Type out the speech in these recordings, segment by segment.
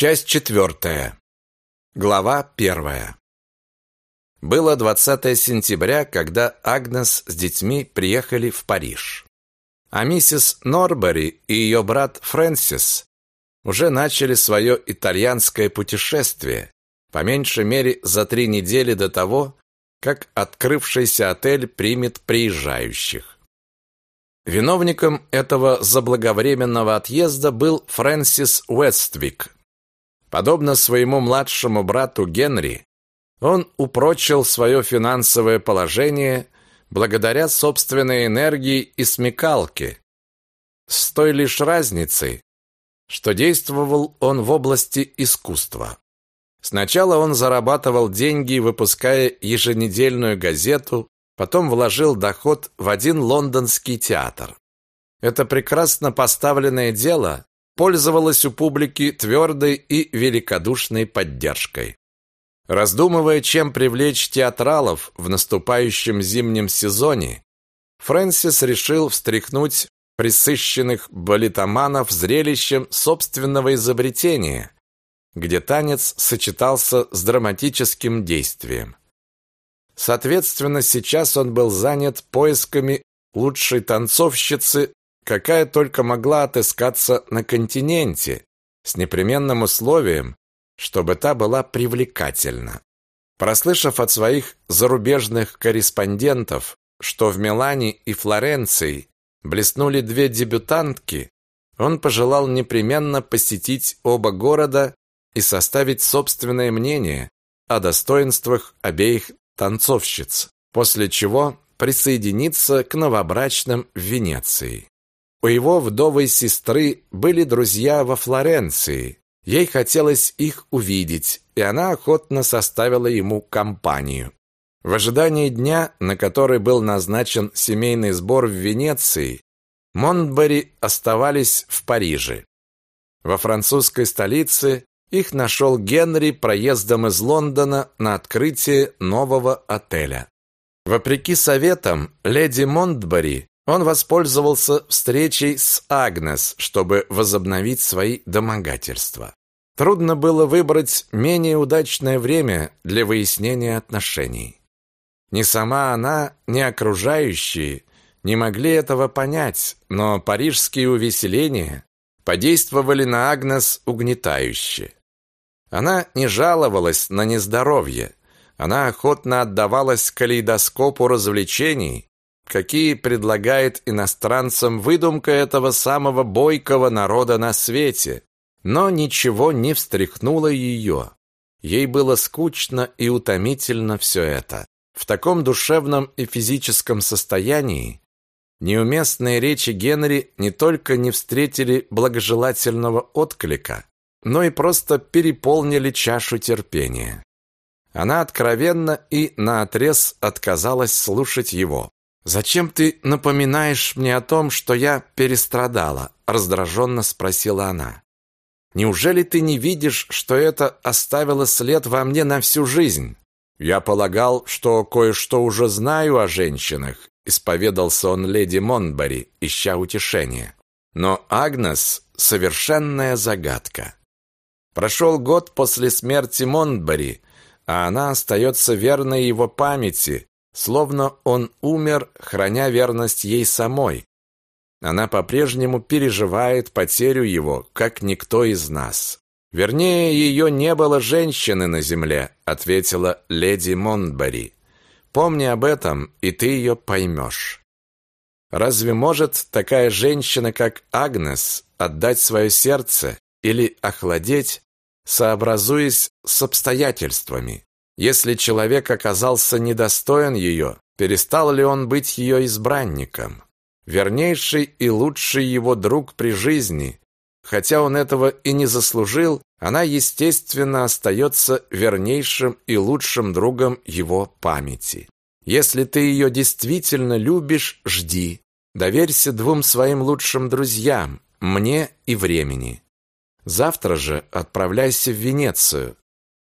Часть четвертая. Глава первая. Было 20 сентября, когда Агнес с детьми приехали в Париж. А миссис Норбери и ее брат Фрэнсис уже начали свое итальянское путешествие, по меньшей мере за три недели до того, как открывшийся отель примет приезжающих. Виновником этого заблаговременного отъезда был Фрэнсис Уэствик. Подобно своему младшему брату Генри, он упрочил свое финансовое положение благодаря собственной энергии и смекалке, с той лишь разницей, что действовал он в области искусства. Сначала он зарабатывал деньги, выпуская еженедельную газету, потом вложил доход в один лондонский театр. Это прекрасно поставленное дело пользовалось у публики твердой и великодушной поддержкой. Раздумывая, чем привлечь театралов в наступающем зимнем сезоне, Фрэнсис решил встряхнуть присыщенных балетоманов зрелищем собственного изобретения, где танец сочетался с драматическим действием. Соответственно, сейчас он был занят поисками лучшей танцовщицы, какая только могла отыскаться на континенте, с непременным условием, чтобы та была привлекательна. Прослышав от своих зарубежных корреспондентов, что в Милане и Флоренции блеснули две дебютантки, он пожелал непременно посетить оба города и составить собственное мнение о достоинствах обеих танцовщиц, после чего присоединиться к новобрачным в Венеции. У его вдовой сестры были друзья во Флоренции. Ей хотелось их увидеть, и она охотно составила ему компанию. В ожидании дня, на который был назначен семейный сбор в Венеции, Монтбери оставались в Париже. Во французской столице их нашел Генри проездом из Лондона на открытие нового отеля. Вопреки советам леди Монтбери, он воспользовался встречей с Агнес, чтобы возобновить свои домогательства. Трудно было выбрать менее удачное время для выяснения отношений. Ни сама она, ни окружающие не могли этого понять, но парижские увеселения подействовали на Агнес угнетающе. Она не жаловалась на нездоровье. Она охотно отдавалась калейдоскопу развлечений, какие предлагает иностранцам выдумка этого самого бойкого народа на свете. Но ничего не встряхнуло ее. Ей было скучно и утомительно все это. В таком душевном и физическом состоянии неуместные речи Генри не только не встретили благожелательного отклика, но и просто переполнили чашу терпения. Она откровенно и наотрез отказалась слушать его. «Зачем ты напоминаешь мне о том, что я перестрадала?» раздраженно спросила она. «Неужели ты не видишь, что это оставило след во мне на всю жизнь?» «Я полагал, что кое-что уже знаю о женщинах», исповедался он леди Монбари, ища утешения. Но Агнес — совершенная загадка. Прошел год после смерти Монтбери, а она остается верной его памяти, словно он умер, храня верность ей самой. Она по-прежнему переживает потерю его, как никто из нас. Вернее, ее не было женщины на земле, ответила леди Монтбери. Помни об этом, и ты ее поймешь. Разве может такая женщина, как Агнес, отдать свое сердце или охладеть, сообразуясь с обстоятельствами. Если человек оказался недостоин ее, перестал ли он быть ее избранником? Вернейший и лучший его друг при жизни, хотя он этого и не заслужил, она, естественно, остается вернейшим и лучшим другом его памяти. Если ты ее действительно любишь, жди. Доверься двум своим лучшим друзьям, мне и времени. Завтра же отправляйся в Венецию.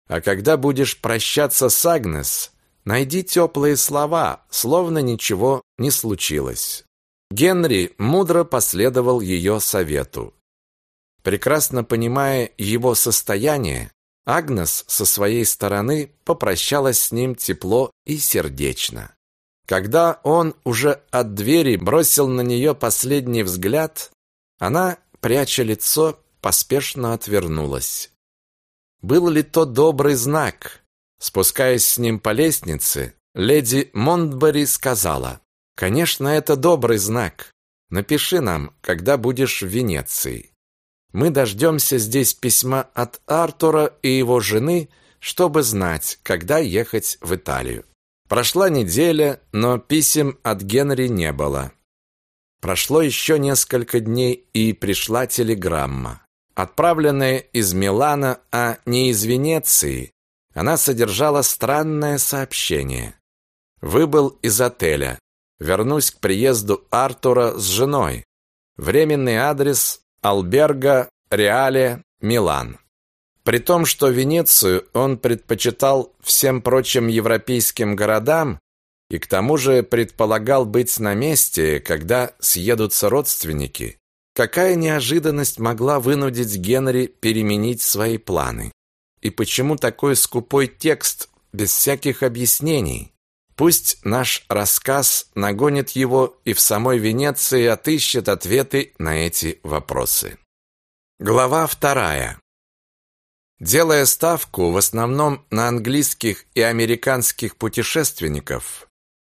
А когда будешь прощаться с Агнес, найди теплые слова, словно ничего не случилось. Генри мудро последовал ее совету. Прекрасно понимая его состояние, Агнес со своей стороны попрощалась с ним тепло и сердечно. Когда он уже от двери бросил на нее последний взгляд, она, пряча лицо, поспешно отвернулась. Был ли то добрый знак? Спускаясь с ним по лестнице, леди Монтбери сказала, «Конечно, это добрый знак. Напиши нам, когда будешь в Венеции. Мы дождемся здесь письма от Артура и его жены, чтобы знать, когда ехать в Италию. Прошла неделя, но писем от Генри не было. Прошло еще несколько дней, и пришла телеграмма. Отправленная из Милана, а не из Венеции, она содержала странное сообщение. Выбыл из отеля. Вернусь к приезду Артура с женой. Временный адрес Алберга, Реале, Милан. При том, что Венецию он предпочитал всем прочим европейским городам и к тому же предполагал быть на месте, когда съедутся родственники, какая неожиданность могла вынудить Генри переменить свои планы? И почему такой скупой текст без всяких объяснений? Пусть наш рассказ нагонит его и в самой Венеции отыщет ответы на эти вопросы. Глава вторая. Делая ставку в основном на английских и американских путешественников,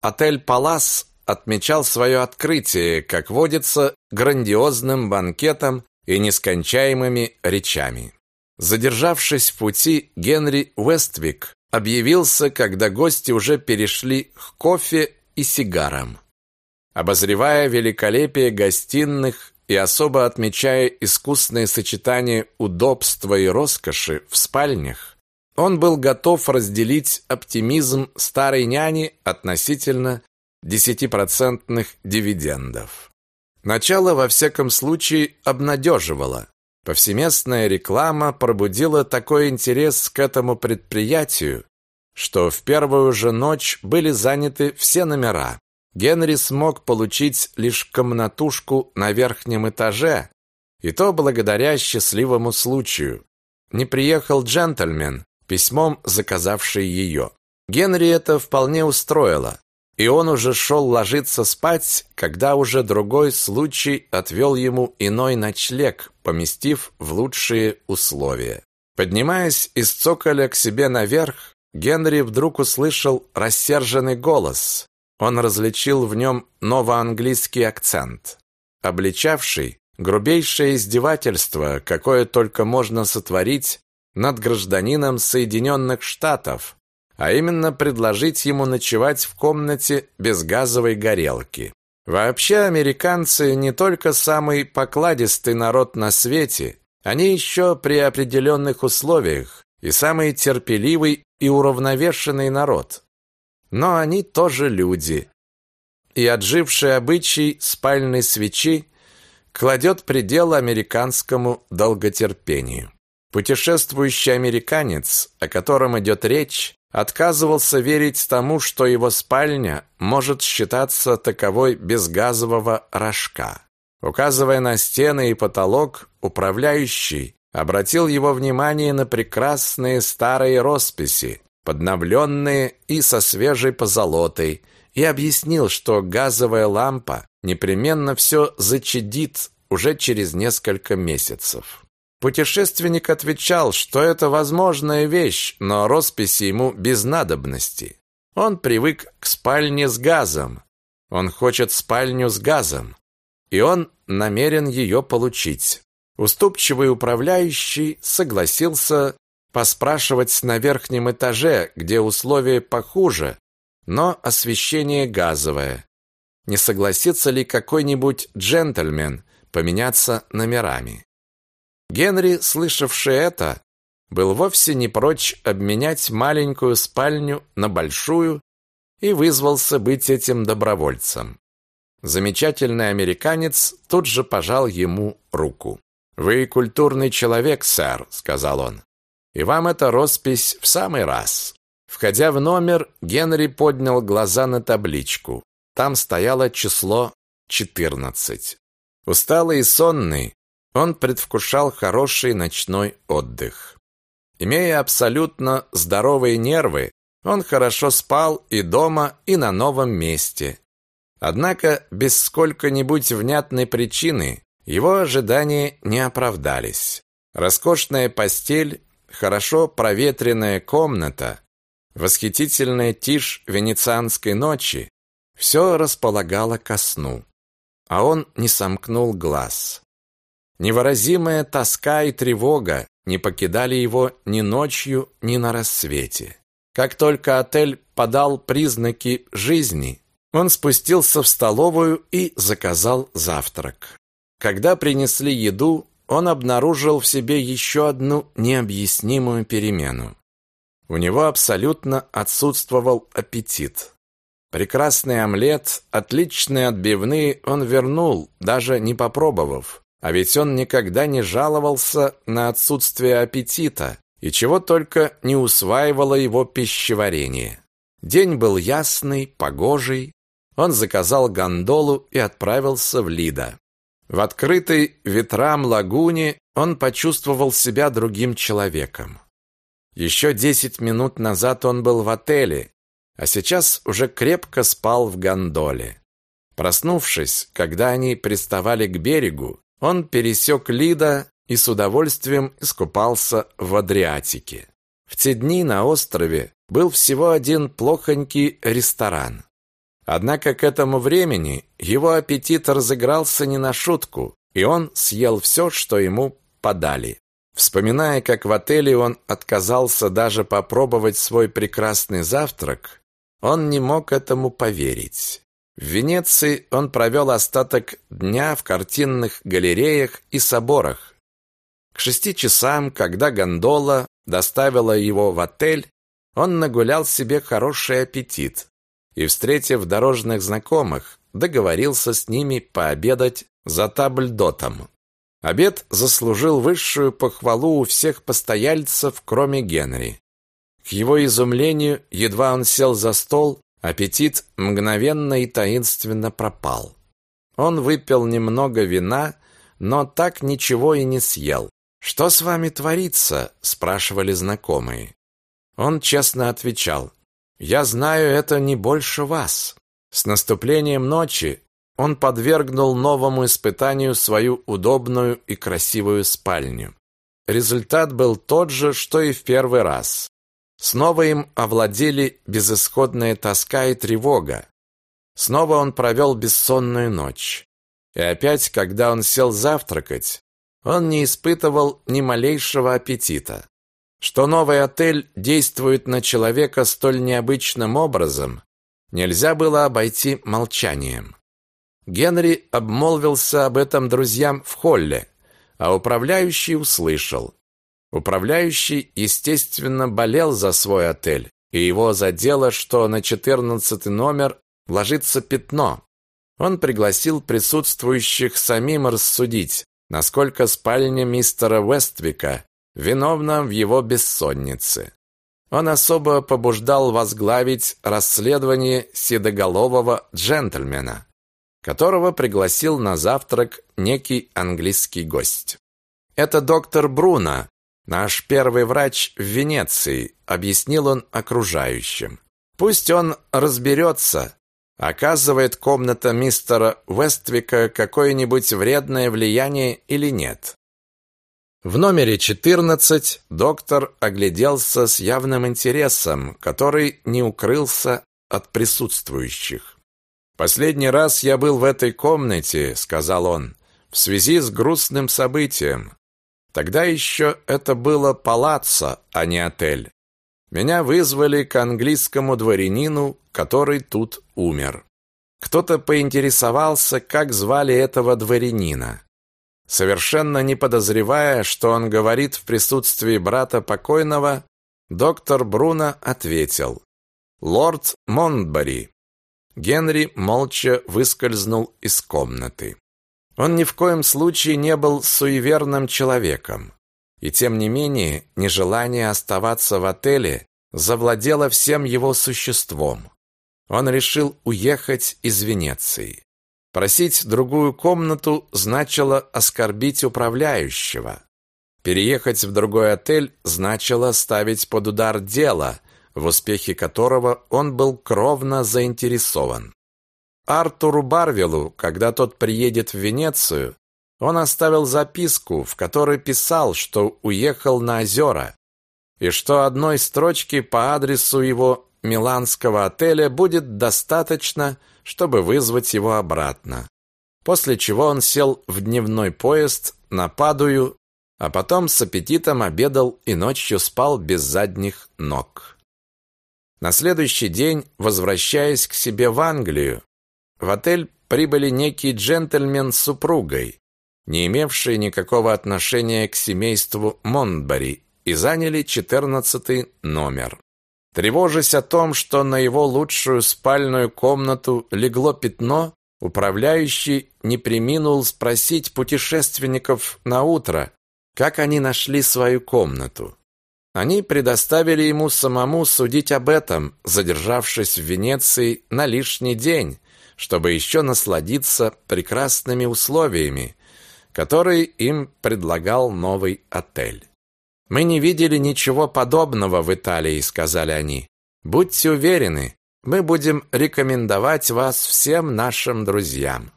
отель «Палас» отмечал свое открытие, как водится, грандиозным банкетом и нескончаемыми речами. Задержавшись в пути, Генри Уэствик объявился, когда гости уже перешли к кофе и сигарам. Обозревая великолепие гостиных и особо отмечая искусное сочетание удобства и роскоши в спальнях, он был готов разделить оптимизм старой няни относительно десятипроцентных дивидендов. Начало, во всяком случае, обнадеживало. Повсеместная реклама пробудила такой интерес к этому предприятию, что в первую же ночь были заняты все номера. Генри смог получить лишь комнатушку на верхнем этаже, и то благодаря счастливому случаю. Не приехал джентльмен, письмом заказавший ее. Генри это вполне устроило, и он уже шел ложиться спать, когда уже другой случай отвел ему иной ночлег, поместив в лучшие условия. Поднимаясь из цоколя к себе наверх, Генри вдруг услышал рассерженный голос. Он различил в нем новоанглийский акцент, обличавший грубейшее издевательство, какое только можно сотворить над гражданином Соединенных Штатов, а именно предложить ему ночевать в комнате без газовой горелки. Вообще американцы не только самый покладистый народ на свете, они еще при определенных условиях и самый терпеливый и уравновешенный народ. Но они тоже люди. И отживший обычай спальной свечи кладет предел американскому долготерпению. Путешествующий американец, о котором идет речь, отказывался верить тому, что его спальня может считаться таковой без газового рожка. Указывая на стены и потолок, управляющий обратил его внимание на прекрасные старые росписи, подновленные и со свежей позолотой, и объяснил, что газовая лампа непременно все зачадит уже через несколько месяцев. Путешественник отвечал, что это возможная вещь, но росписи ему без надобности. Он привык к спальне с газом. Он хочет спальню с газом. И он намерен ее получить. Уступчивый управляющий согласился поспрашивать на верхнем этаже, где условия похуже, но освещение газовое. Не согласится ли какой-нибудь джентльмен поменяться номерами? Генри, слышавший это, был вовсе не прочь обменять маленькую спальню на большую и вызвался быть этим добровольцем. Замечательный американец тут же пожал ему руку. «Вы культурный человек, сэр», — сказал он. «И вам эта роспись в самый раз». Входя в номер, Генри поднял глаза на табличку. Там стояло число 14. Усталый и сонный, он предвкушал хороший ночной отдых. Имея абсолютно здоровые нервы, он хорошо спал и дома, и на новом месте. Однако без сколько-нибудь внятной причины его ожидания не оправдались. Роскошная постель, хорошо проветренная комната, восхитительная тишь венецианской ночи все располагало ко сну. А он не сомкнул глаз. Невыразимая тоска и тревога не покидали его ни ночью, ни на рассвете. Как только отель подал признаки жизни, он спустился в столовую и заказал завтрак. Когда принесли еду, он обнаружил в себе еще одну необъяснимую перемену. У него абсолютно отсутствовал аппетит. Прекрасный омлет, отличные отбивные он вернул, даже не попробовав. А ведь он никогда не жаловался на отсутствие аппетита, и чего только не усваивало его пищеварение. День был ясный, погожий. Он заказал гондолу и отправился в Лида. В открытой ветрам лагуне он почувствовал себя другим человеком. Еще десять минут назад он был в отеле, а сейчас уже крепко спал в гондоле. Проснувшись, когда они приставали к берегу, он пересек Лида и с удовольствием искупался в Адриатике. В те дни на острове был всего один плохонький ресторан. Однако к этому времени его аппетит разыгрался не на шутку, и он съел все, что ему подали. Вспоминая, как в отеле он отказался даже попробовать свой прекрасный завтрак, он не мог этому поверить. В Венеции он провел остаток дня в картинных галереях и соборах. К шести часам, когда гондола доставила его в отель, он нагулял себе хороший аппетит и, встретив дорожных знакомых, договорился с ними пообедать за табльдотом. Обед заслужил высшую похвалу у всех постояльцев, кроме Генри. К его изумлению, едва он сел за стол, аппетит мгновенно и таинственно пропал. Он выпил немного вина, но так ничего и не съел. «Что с вами творится?» – спрашивали знакомые. Он честно отвечал, я знаю это не больше вас. С наступлением ночи он подвергнул новому испытанию свою удобную и красивую спальню. Результат был тот же, что и в первый раз. Снова им овладели безысходная тоска и тревога. Снова он провел бессонную ночь. И опять, когда он сел завтракать, он не испытывал ни малейшего аппетита. Что новый отель действует на человека столь необычным образом, нельзя было обойти молчанием. Генри обмолвился об этом друзьям в холле, а управляющий услышал. Управляющий, естественно, болел за свой отель, и его задело, что на четырнадцатый номер ложится пятно. Он пригласил присутствующих самим рассудить, насколько спальня мистера Вествика виновна в его бессоннице. Он особо побуждал возглавить расследование седоголового джентльмена, которого пригласил на завтрак некий английский гость. «Это доктор Бруно, наш первый врач в Венеции», объяснил он окружающим. «Пусть он разберется, оказывает комната мистера Вествика какое-нибудь вредное влияние или нет. В номере 14 доктор огляделся с явным интересом, который не укрылся от присутствующих. «Последний раз я был в этой комнате», — сказал он, — «в связи с грустным событием. Тогда еще это было палаццо, а не отель. Меня вызвали к английскому дворянину, который тут умер. Кто-то поинтересовался, как звали этого дворянина. Совершенно не подозревая, что он говорит в присутствии брата покойного, доктор Бруно ответил «Лорд Монтбари». Генри молча выскользнул из комнаты. Он ни в коем случае не был суеверным человеком. И тем не менее, нежелание оставаться в отеле завладело всем его существом. Он решил уехать из Венеции. Просить другую комнату значило оскорбить управляющего. Переехать в другой отель значило ставить под удар дело, в успехе которого он был кровно заинтересован. Артуру Барвилу, когда тот приедет в Венецию, он оставил записку, в которой писал, что уехал на озера, и что одной строчки по адресу его миланского отеля будет достаточно, чтобы вызвать его обратно. После чего он сел в дневной поезд на Падую, а потом с аппетитом обедал и ночью спал без задних ног. На следующий день, возвращаясь к себе в Англию, в отель прибыли некий джентльмен с супругой, не имевшие никакого отношения к семейству Монбари, и заняли четырнадцатый номер. Тревожась о том, что на его лучшую спальную комнату легло пятно, управляющий не преминул спросить путешественников на утро, как они нашли свою комнату. Они предоставили ему самому судить об этом, задержавшись в Венеции на лишний день, чтобы еще насладиться прекрасными условиями, которые им предлагал новый отель. Мы не видели ничего подобного в Италии, сказали они. Будьте уверены, мы будем рекомендовать вас всем нашим друзьям.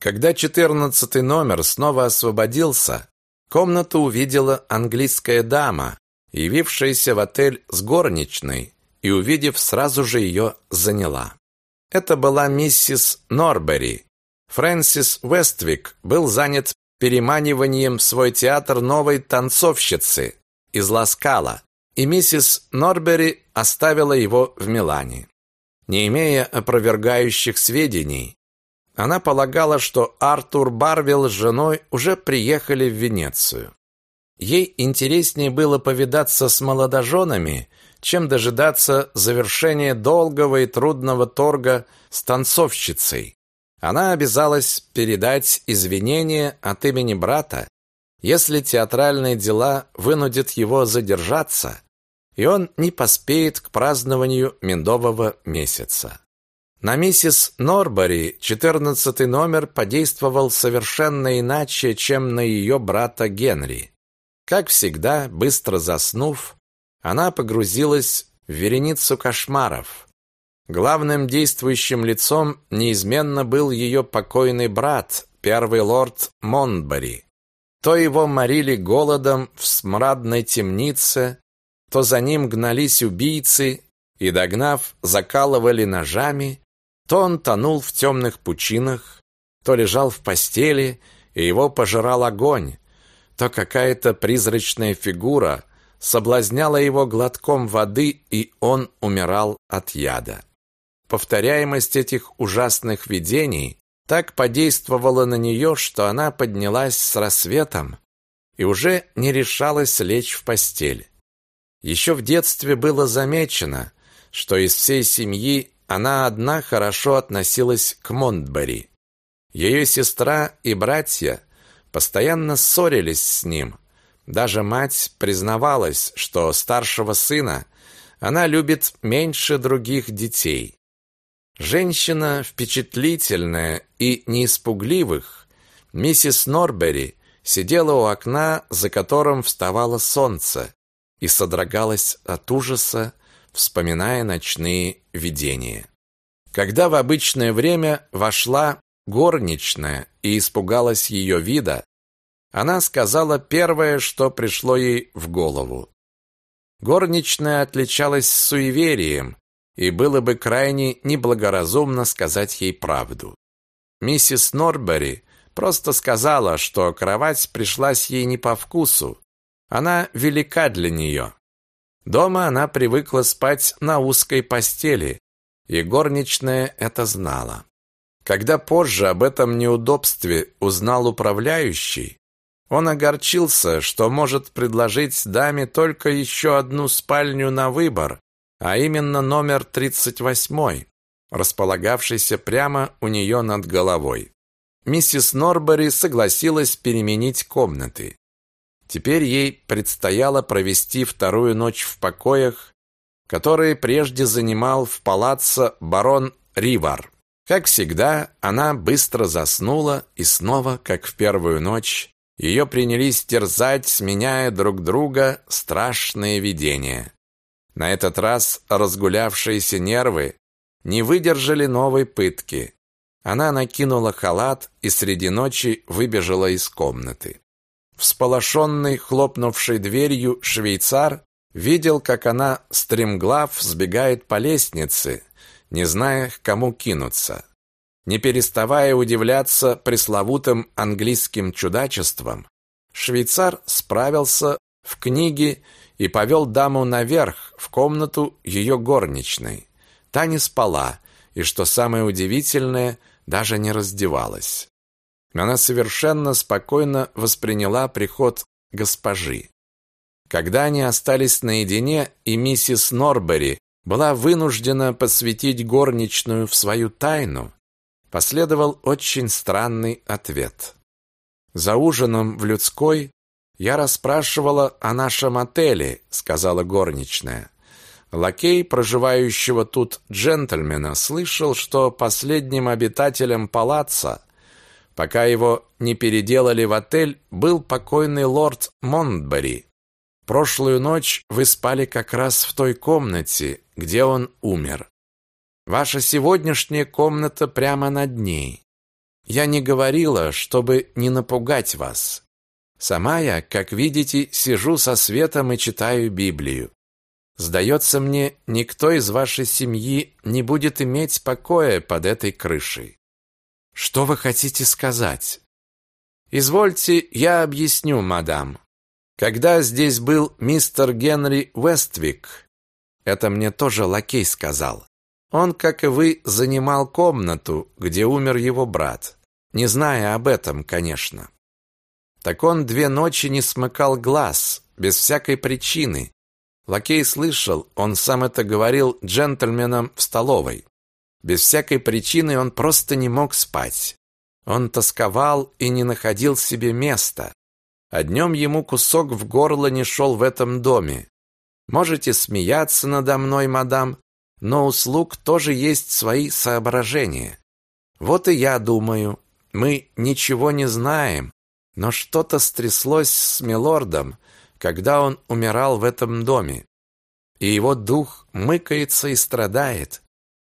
Когда четырнадцатый номер снова освободился, комнату увидела английская дама, явившаяся в отель с горничной, и, увидев, сразу же ее заняла. Это была миссис Норбери. Фрэнсис Вествик был занят переманиванием в свой театр новой танцовщицы, из Ласкала, и миссис Норбери оставила его в Милане. Не имея опровергающих сведений, она полагала, что Артур Барвилл с женой уже приехали в Венецию. Ей интереснее было повидаться с молодоженами, чем дожидаться завершения долгого и трудного торга с танцовщицей. Она обязалась передать извинения от имени брата если театральные дела вынудят его задержаться, и он не поспеет к празднованию медового месяца. На миссис Норбери четырнадцатый номер подействовал совершенно иначе, чем на ее брата Генри. Как всегда, быстро заснув, она погрузилась в вереницу кошмаров. Главным действующим лицом неизменно был ее покойный брат, первый лорд Монбери. То его морили голодом в смрадной темнице, то за ним гнались убийцы и, догнав, закалывали ножами, то он тонул в темных пучинах, то лежал в постели, и его пожирал огонь, то какая-то призрачная фигура соблазняла его глотком воды, и он умирал от яда. Повторяемость этих ужасных видений так подействовало на нее, что она поднялась с рассветом и уже не решалась лечь в постель. Еще в детстве было замечено, что из всей семьи она одна хорошо относилась к Монтбери. Ее сестра и братья постоянно ссорились с ним. Даже мать признавалась, что старшего сына она любит меньше других детей. Женщина впечатлительная и не испугливых, миссис Норбери сидела у окна, за которым вставало солнце, и содрогалась от ужаса, вспоминая ночные видения. Когда в обычное время вошла горничная и испугалась ее вида, она сказала первое, что пришло ей в голову. Горничная отличалась суеверием и было бы крайне неблагоразумно сказать ей правду. Миссис Норбери просто сказала, что кровать пришлась ей не по вкусу. Она велика для нее. Дома она привыкла спать на узкой постели, и горничная это знала. Когда позже об этом неудобстве узнал управляющий, он огорчился, что может предложить даме только еще одну спальню на выбор, а именно номер 38, располагавшийся прямо у нее над головой. Миссис Норбери согласилась переменить комнаты. Теперь ей предстояло провести вторую ночь в покоях, которые прежде занимал в палаццо барон Ривар. Как всегда, она быстро заснула, и снова, как в первую ночь, ее принялись терзать, сменяя друг друга страшные видения. На этот раз разгулявшиеся нервы не выдержали новой пытки. Она накинула халат и среди ночи выбежала из комнаты. Всполошенный, хлопнувший дверью швейцар видел, как она стремглав сбегает по лестнице, не зная, к кому кинуться. Не переставая удивляться пресловутым английским чудачествам, швейцар справился в книге и повел даму наверх, в комнату ее горничной. Та не спала, и, что самое удивительное, даже не раздевалась. Она совершенно спокойно восприняла приход госпожи. Когда они остались наедине, и миссис Норбери была вынуждена посвятить горничную в свою тайну, последовал очень странный ответ. За ужином в людской я расспрашивала о нашем отеле, сказала горничная. Лакей, проживающего тут джентльмена, слышал, что последним обитателем палаца, пока его не переделали в отель, был покойный лорд Монтбери. Прошлую ночь вы спали как раз в той комнате, где он умер. Ваша сегодняшняя комната прямо над ней. Я не говорила, чтобы не напугать вас. Сама я, как видите, сижу со светом и читаю Библию. Сдается мне, никто из вашей семьи не будет иметь покоя под этой крышей. Что вы хотите сказать? Извольте, я объясню, мадам. Когда здесь был мистер Генри Вествик, это мне тоже лакей сказал. Он, как и вы, занимал комнату, где умер его брат, не зная об этом, конечно. Так он две ночи не смыкал глаз, без всякой причины, Лакей слышал, он сам это говорил джентльменам в столовой. Без всякой причины он просто не мог спать. Он тосковал и не находил себе места. А днем ему кусок в горло не шел в этом доме. Можете смеяться надо мной, мадам, но у слуг тоже есть свои соображения. Вот и я думаю, мы ничего не знаем, но что-то стряслось с милордом, когда он умирал в этом доме. И его дух мыкается и страдает,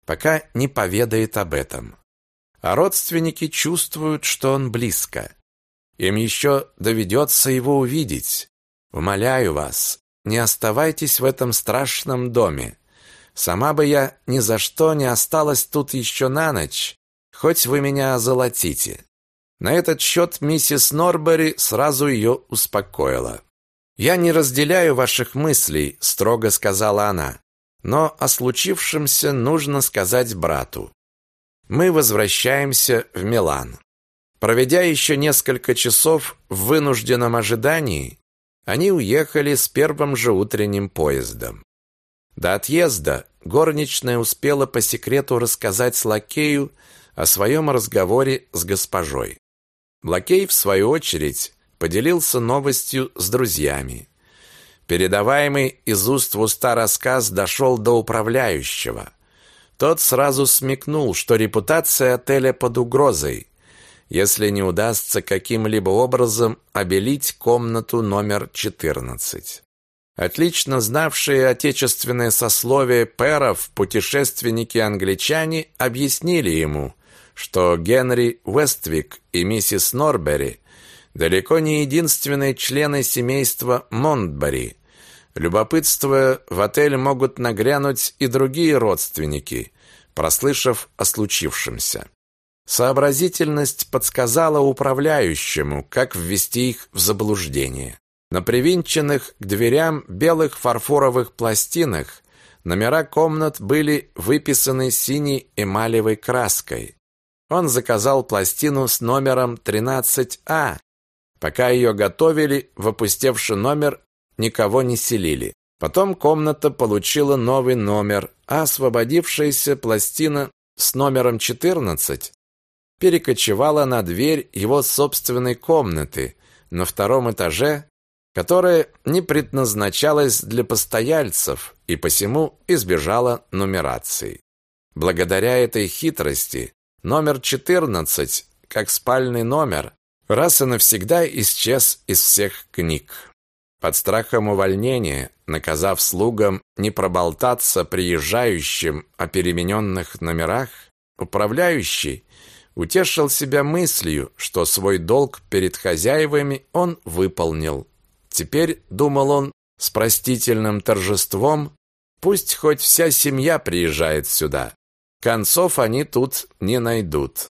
пока не поведает об этом. А родственники чувствуют, что он близко. Им еще доведется его увидеть. Умоляю вас, не оставайтесь в этом страшном доме. Сама бы я ни за что не осталась тут еще на ночь, хоть вы меня озолотите. На этот счет миссис Норбери сразу ее успокоила. «Я не разделяю ваших мыслей», – строго сказала она. «Но о случившемся нужно сказать брату. Мы возвращаемся в Милан». Проведя еще несколько часов в вынужденном ожидании, они уехали с первым же утренним поездом. До отъезда горничная успела по секрету рассказать лакею о своем разговоре с госпожой. Лакей, в свою очередь, поделился новостью с друзьями. Передаваемый из уст в уста рассказ дошел до управляющего. Тот сразу смекнул, что репутация отеля под угрозой, если не удастся каким-либо образом обелить комнату номер 14. Отлично знавшие отечественное сословие пэров путешественники-англичане объяснили ему, что Генри Вествик и миссис Норбери далеко не единственные члены семейства Монтбари. Любопытствуя, в отель могут нагрянуть и другие родственники, прослышав о случившемся. Сообразительность подсказала управляющему, как ввести их в заблуждение. На привинченных к дверям белых фарфоровых пластинах номера комнат были выписаны синей эмалевой краской. Он заказал пластину с номером 13А Пока ее готовили, в опустевший номер никого не селили. Потом комната получила новый номер, а освободившаяся пластина с номером 14 перекочевала на дверь его собственной комнаты на втором этаже, которая не предназначалась для постояльцев и посему избежала нумерации. Благодаря этой хитрости Номер 14, как спальный номер, раз и навсегда исчез из всех книг. Под страхом увольнения, наказав слугам не проболтаться приезжающим о перемененных номерах, управляющий утешил себя мыслью, что свой долг перед хозяевами он выполнил. Теперь, думал он с простительным торжеством, пусть хоть вся семья приезжает сюда. Концов они тут не найдут.